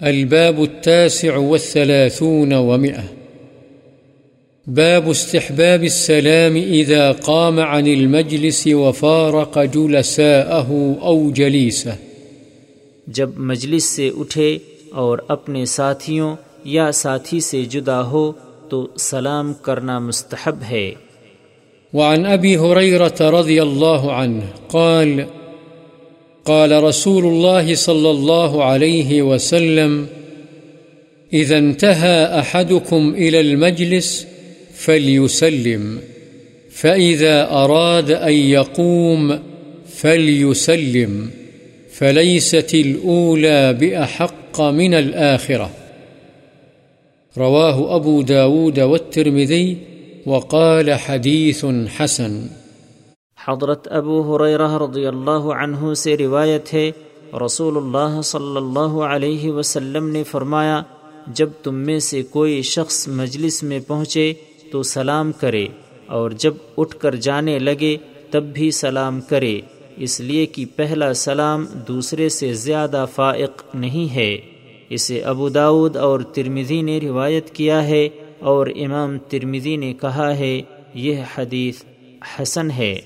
الباب التاسع والثلاثون ومئة. باب استحباب السلام إذا قام عن المجلس وفارق جلساءه أو جليسه. جب مجلس سے اٹھے اور اپنے ساتھیوں یا ساتھی سے جدا ہو تو سلام کرنا مستحب ہے۔ وعن أبي هريرة رضي الله عنه قال قال رسول الله صلى الله عليه وسلم إذا انتهى أحدكم إلى المجلس فليسلم فإذا أراد أن يقوم فليسلم فليست الأولى بأحق من الآخرة رواه أبو داود والترمذي وقال حديث حسن۔ حضرت ابو حریرہ رضی اللہ عنہ سے روایت ہے رسول اللہ صلی اللہ علیہ وسلم نے فرمایا، جب تم میں سے کوئی شخص مجلس میں پہنچے تو سلام کرے، اور جب اٹھ کر جانے لگے تب بھی سلام کرے۔ اس لیے کہ پہلا سلام دوسرے سے زیادہ فائق نہیں ہے۔ اسے ابو داود اور ترمزی نے روایت کیا ہے، اور امام ترمزی نے کہا ہے، یہ حدیث حسن ہے۔